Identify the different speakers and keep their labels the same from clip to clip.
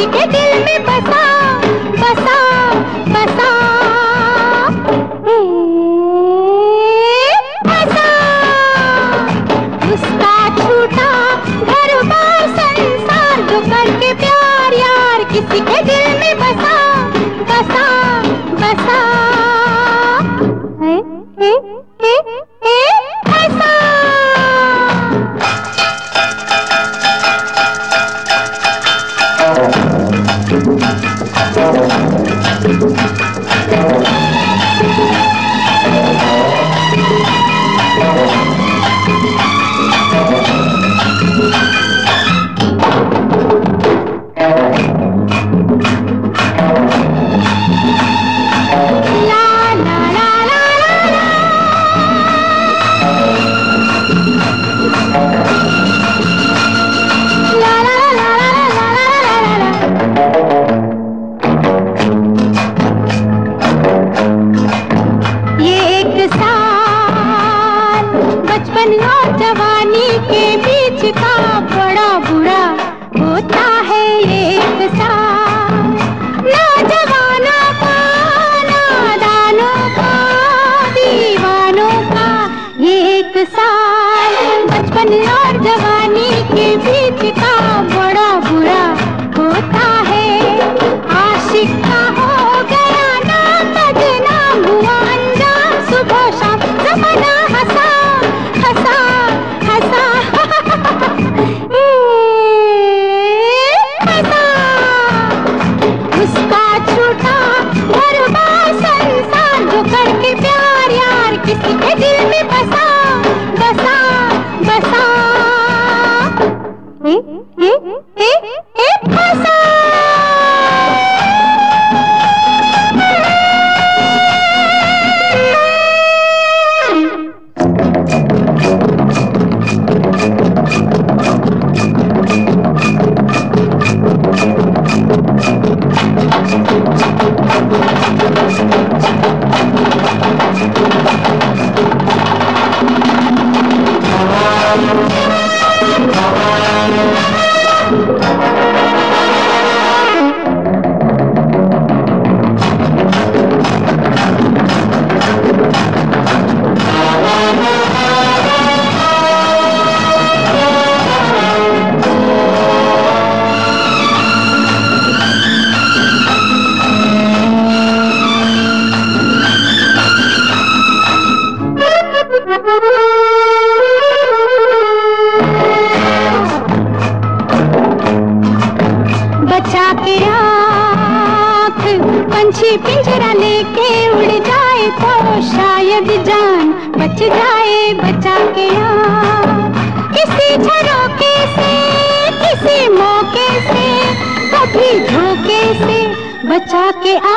Speaker 1: जिनके दिल में बसा बसा बसा। उसका छूटा घर बार संसार जो करके प्यार यार किसी के दिल में बसा बसा बसा। ए, ए, ए, Thank you. के बीच का बड़ा बुरा होता है ये साथ। किसी के दिल में बसा बसा बसा। ए, ए, ए, ए, ए, पंछी पिंजरा लेके उड़ जाए तो शायद जान बच जाए, बचा के किसी झरोके से, किसी मौके से, कभी धोखे से बचा के आ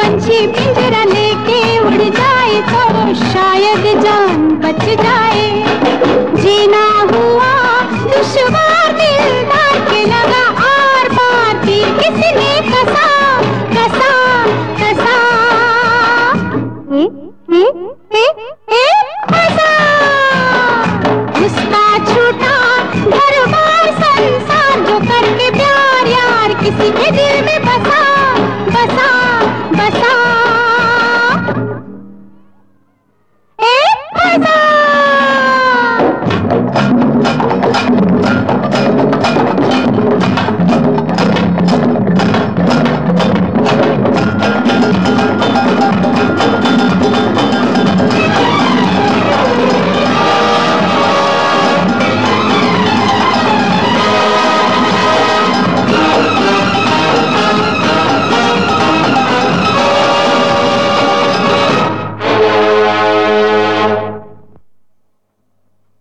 Speaker 1: पंछी पिंजरा लेके उड़ जाए तो शायद जान बच जाए।